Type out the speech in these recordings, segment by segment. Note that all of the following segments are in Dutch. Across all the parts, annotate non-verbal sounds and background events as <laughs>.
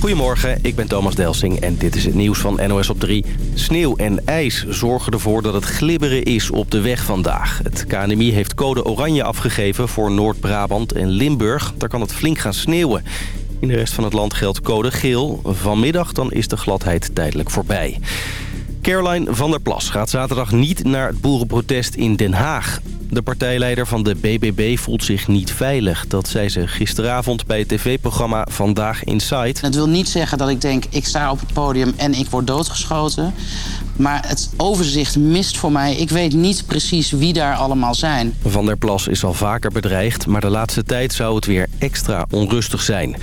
Goedemorgen, ik ben Thomas Delsing en dit is het nieuws van NOS op 3. Sneeuw en ijs zorgen ervoor dat het glibberen is op de weg vandaag. Het KNMI heeft code oranje afgegeven voor Noord-Brabant en Limburg. Daar kan het flink gaan sneeuwen. In de rest van het land geldt code geel. Vanmiddag dan is de gladheid tijdelijk voorbij. Caroline van der Plas gaat zaterdag niet naar het boerenprotest in Den Haag. De partijleider van de BBB voelt zich niet veilig. Dat zei ze gisteravond bij het tv-programma Vandaag Inside. Het wil niet zeggen dat ik denk, ik sta op het podium en ik word doodgeschoten. Maar het overzicht mist voor mij. Ik weet niet precies wie daar allemaal zijn. Van der Plas is al vaker bedreigd, maar de laatste tijd zou het weer extra onrustig zijn.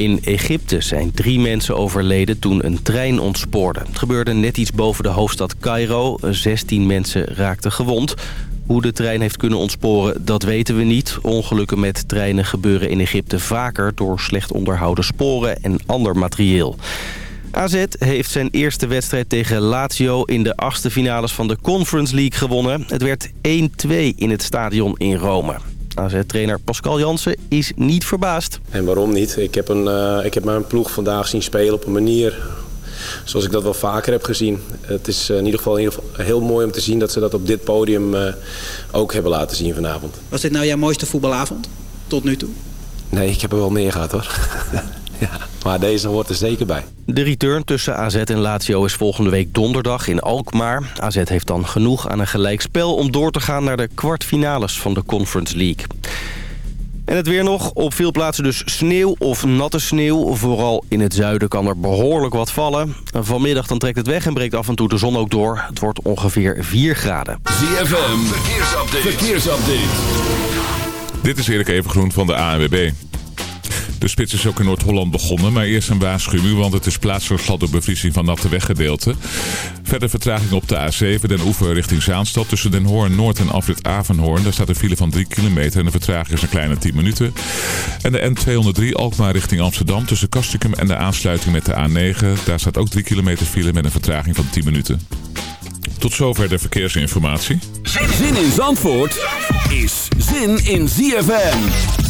In Egypte zijn drie mensen overleden toen een trein ontspoorde. Het gebeurde net iets boven de hoofdstad Cairo. 16 mensen raakten gewond. Hoe de trein heeft kunnen ontsporen, dat weten we niet. Ongelukken met treinen gebeuren in Egypte vaker... door slecht onderhouden sporen en ander materieel. AZ heeft zijn eerste wedstrijd tegen Lazio in de achtste finales van de Conference League gewonnen. Het werd 1-2 in het stadion in Rome. AZ-trainer Pascal Jansen is niet verbaasd. En waarom niet? Ik heb, een, uh, ik heb mijn ploeg vandaag zien spelen op een manier zoals ik dat wel vaker heb gezien. Het is in ieder geval, in ieder geval heel mooi om te zien dat ze dat op dit podium uh, ook hebben laten zien vanavond. Was dit nou jouw mooiste voetbalavond tot nu toe? Nee, ik heb er wel meer gehad hoor. <laughs> ja, maar deze hoort er zeker bij. De return tussen AZ en Lazio is volgende week donderdag in Alkmaar. AZ heeft dan genoeg aan een gelijkspel om door te gaan naar de kwartfinales van de Conference League. En het weer nog. Op veel plaatsen dus sneeuw of natte sneeuw. Vooral in het zuiden kan er behoorlijk wat vallen. Vanmiddag dan trekt het weg en breekt af en toe de zon ook door. Het wordt ongeveer 4 graden. ZFM, verkeersupdate. verkeersupdate. Dit is Erik Evengroen van de ANWB. De spits is ook in Noord-Holland begonnen, maar eerst een waarschuwing, want het is plaatselijk glad door bevriezing van natte weggedeelte. Verder vertraging op de A7, Den Oever richting Zaanstad. Tussen Den Hoorn Noord en Afrit Avenhoorn. Daar staat een file van 3 kilometer en de vertraging is een kleine 10 minuten. En de N203 Alkmaar richting Amsterdam. Tussen Kastikum en de aansluiting met de A9. Daar staat ook 3 kilometer file met een vertraging van 10 minuten. Tot zover de verkeersinformatie. Zin in Zandvoort is zin in ZFM.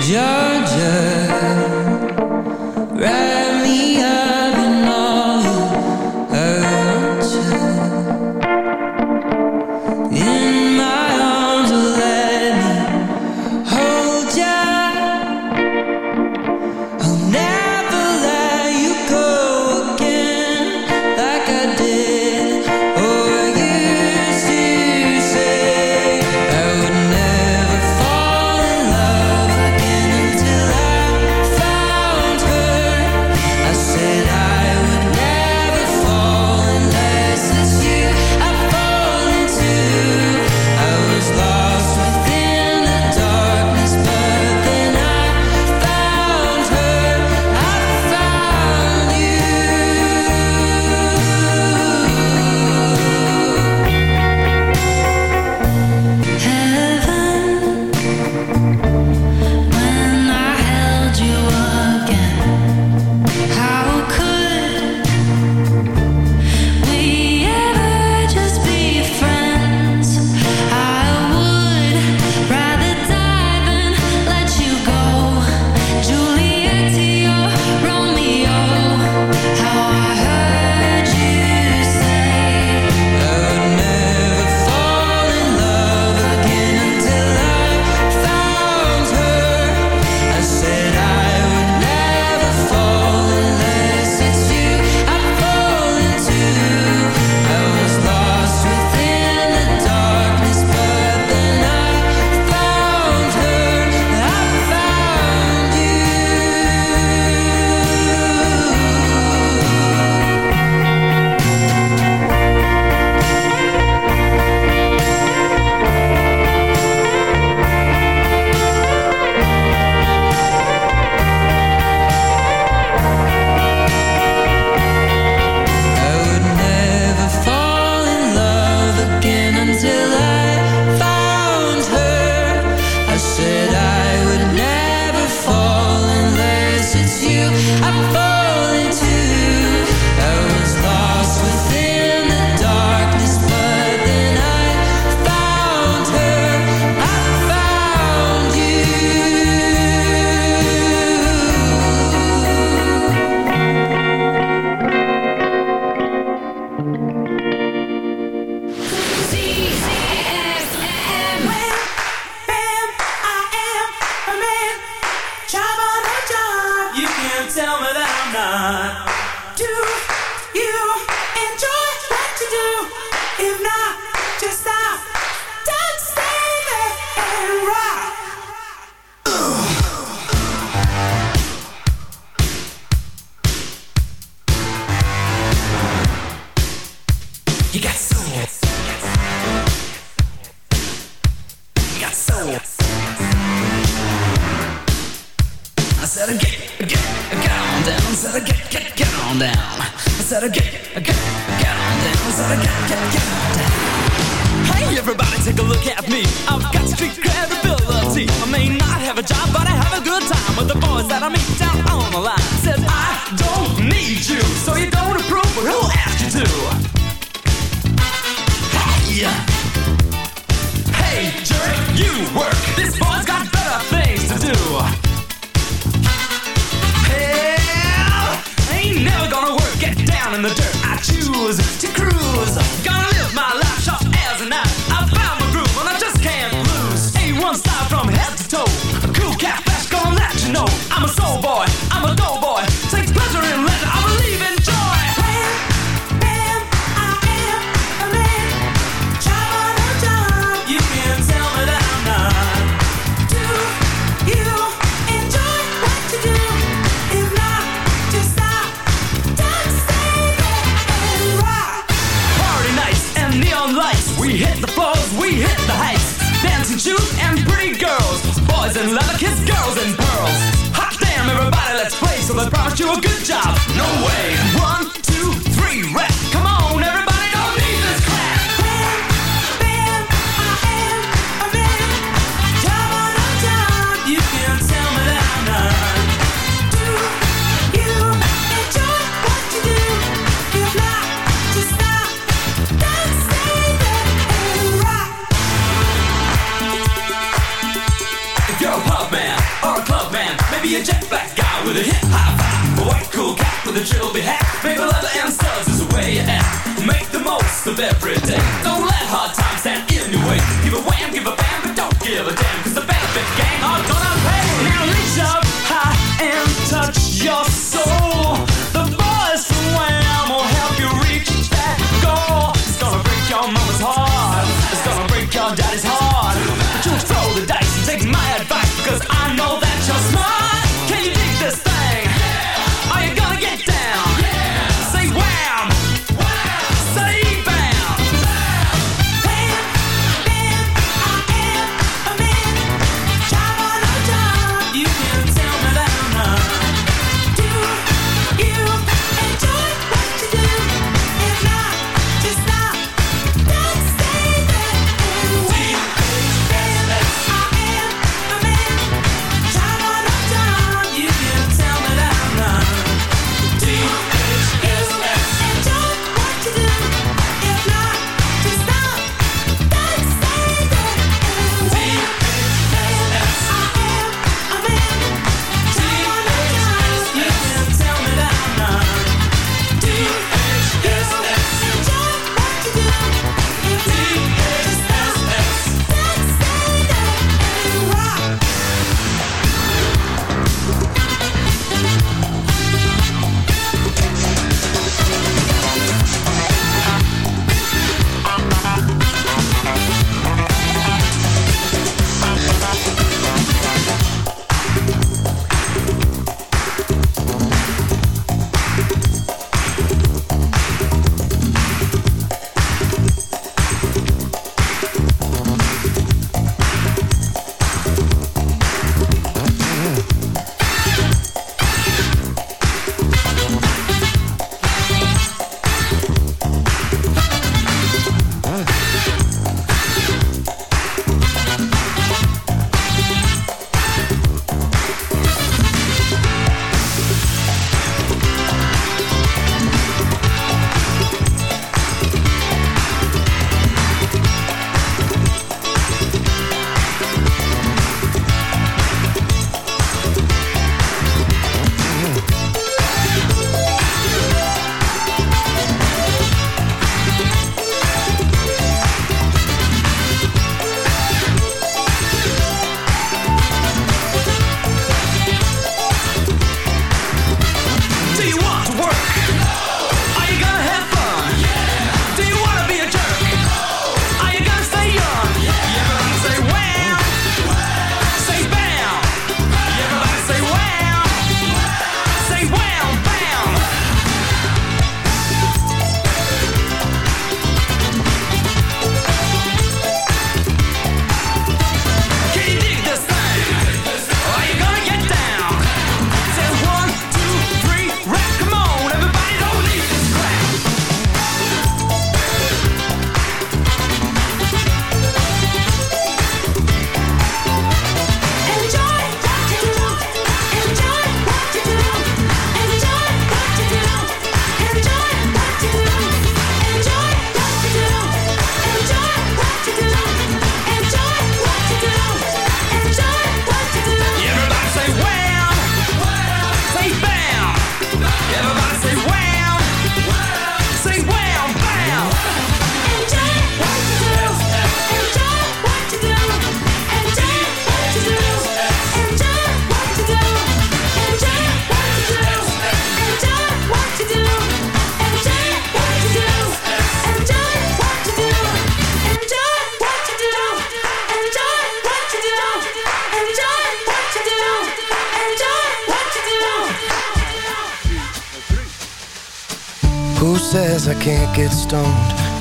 judging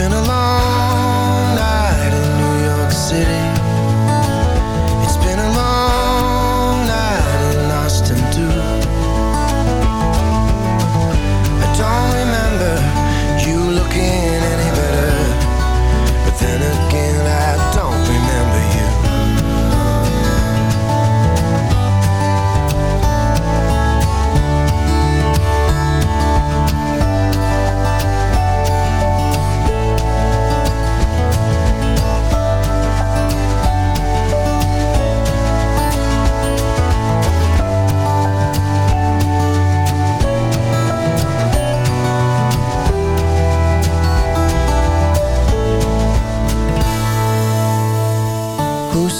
Been a long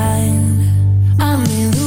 Behind. I'm in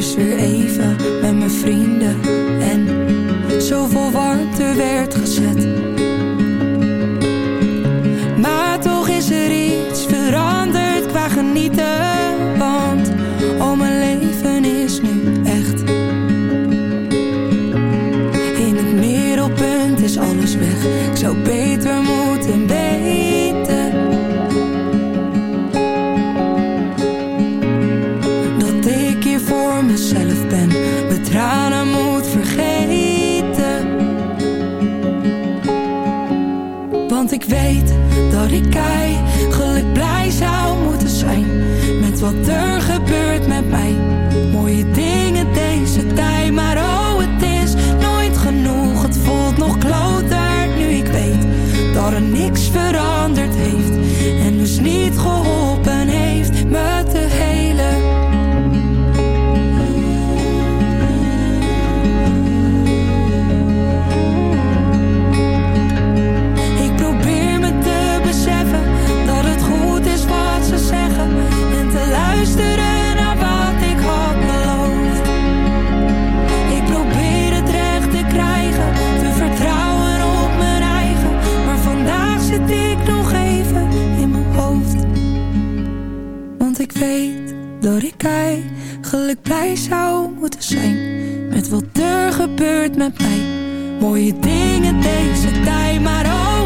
dus weer even met mijn vrienden. En zoveel warmte werd gezien. other Mooie dingen deze tijd, maar ook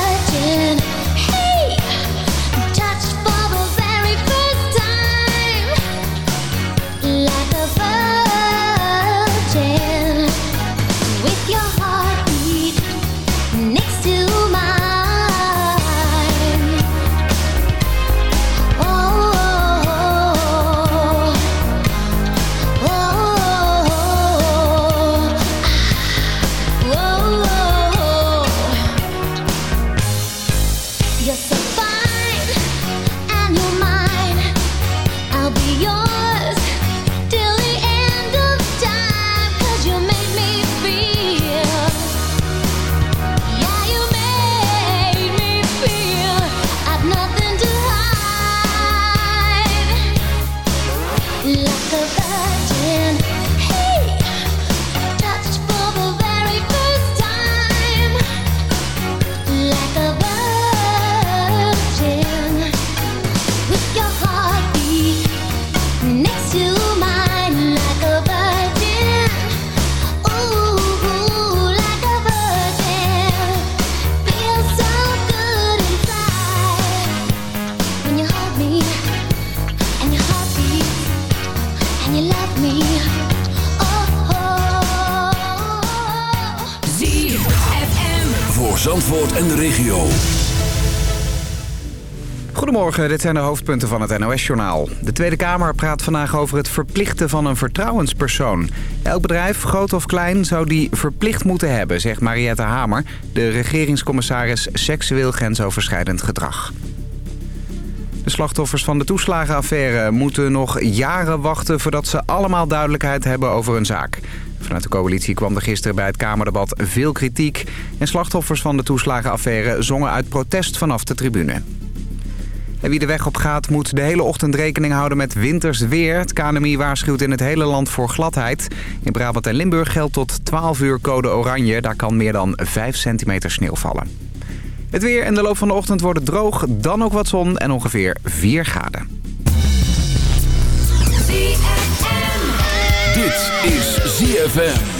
touching Dit zijn de hoofdpunten van het NOS-journaal. De Tweede Kamer praat vandaag over het verplichten van een vertrouwenspersoon. Elk bedrijf, groot of klein, zou die verplicht moeten hebben, zegt Mariette Hamer... de regeringscommissaris seksueel grensoverschrijdend gedrag. De slachtoffers van de toeslagenaffaire moeten nog jaren wachten... voordat ze allemaal duidelijkheid hebben over hun zaak. Vanuit de coalitie kwam er gisteren bij het Kamerdebat veel kritiek... en slachtoffers van de toeslagenaffaire zongen uit protest vanaf de tribune. En wie de weg op gaat moet de hele ochtend rekening houden met winters weer. Het KNMI waarschuwt in het hele land voor gladheid. In Brabant en Limburg geldt tot 12 uur code oranje. Daar kan meer dan 5 centimeter sneeuw vallen. Het weer in de loop van de ochtend wordt het droog, dan ook wat zon en ongeveer 4 graden. Dit is ZFM.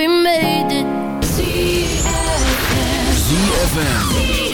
we made it. ZFM.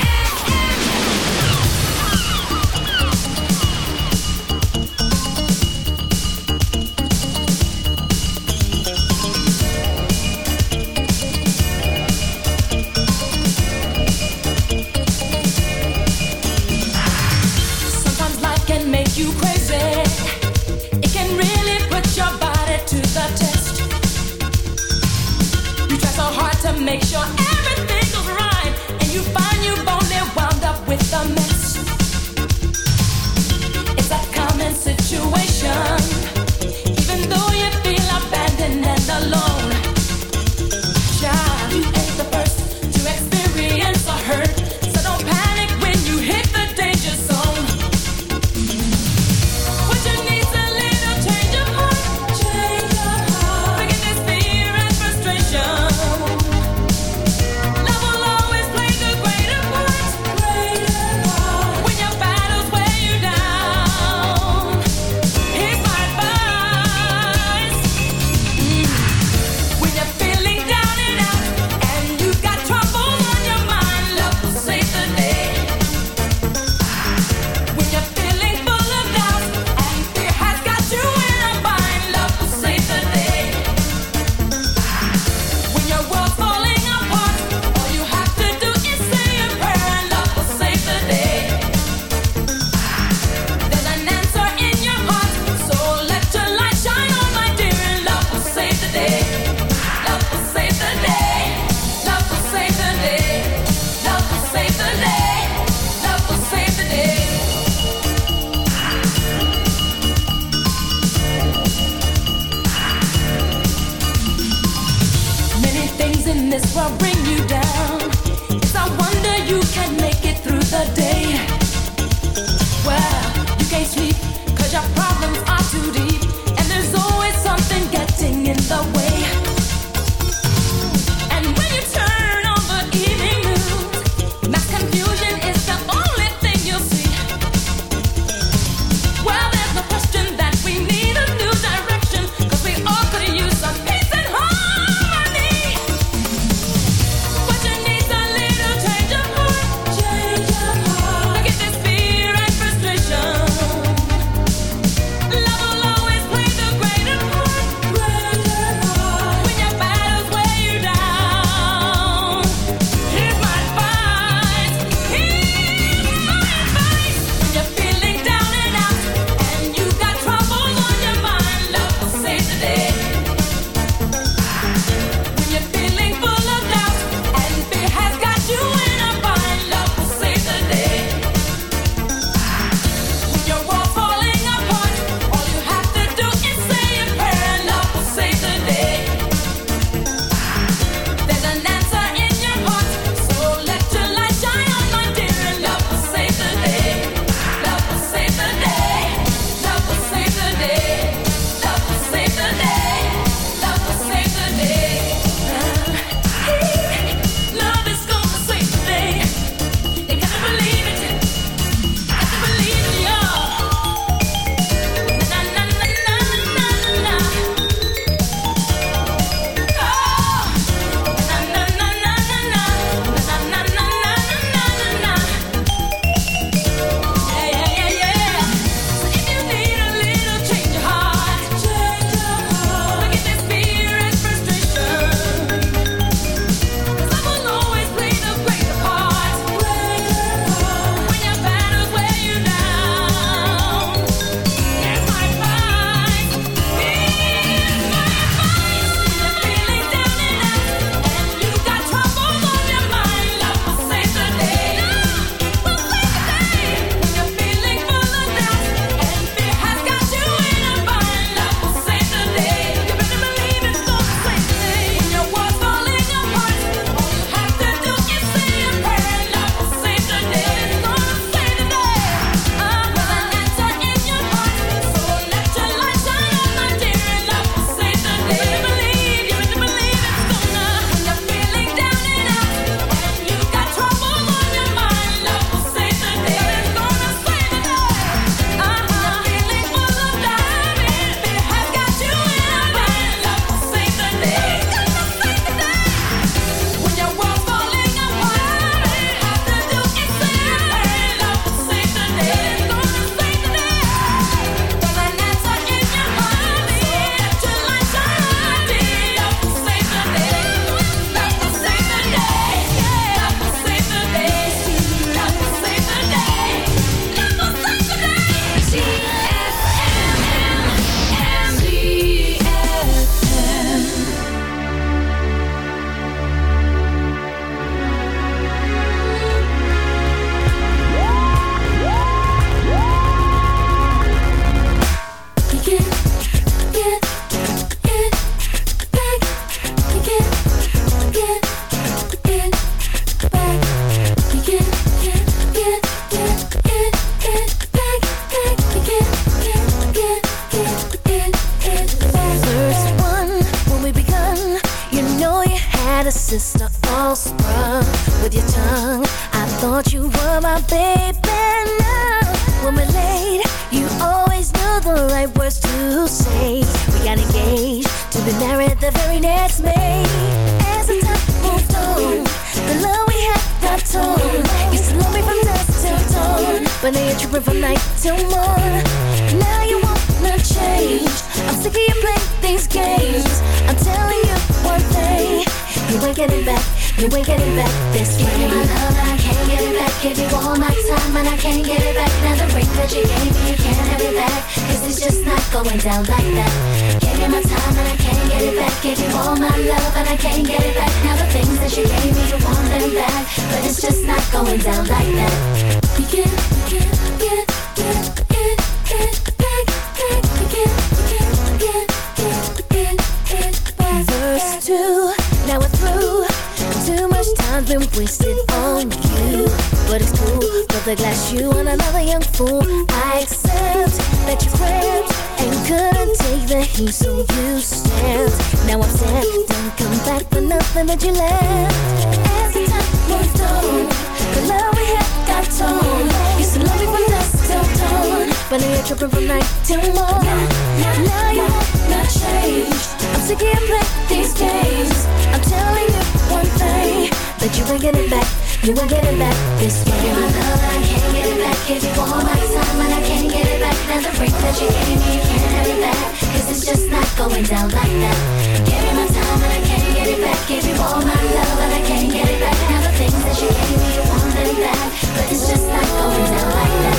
Ain't getting back. You ain't getting back this way. Give you my love and I can't get it back. Give you all my time and I can't get it back. Now the ring that you gave me, you can't have it back. Cause it's just not going down like that. Give you my time and I can't get it back. Give you all my love and I can't get it back. Now the things that you gave me, you want them back. But it's just not going down like that.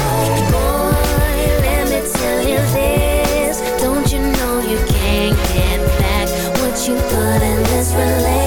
Boy, let me tell you this. Don't you know you can't get back what you put in this relationship?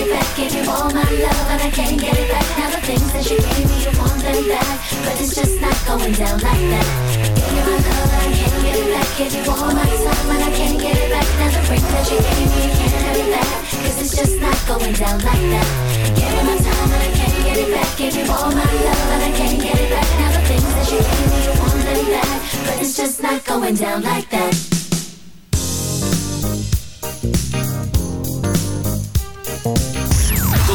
it back. Give you all my love and I can't get it back. Now the things that you gave me, you want them back. But it's just not going down like that. Give you my love and I can't get it back. Give you all my time and I can't get it back. Now the ring that you gave me, you can't have it back. Cause it's just not going down like that. Give you my time and I can't get it back. Give you all my love and I can't get it back. Now the things that you gave me, you want them back. But it's just not going down like that.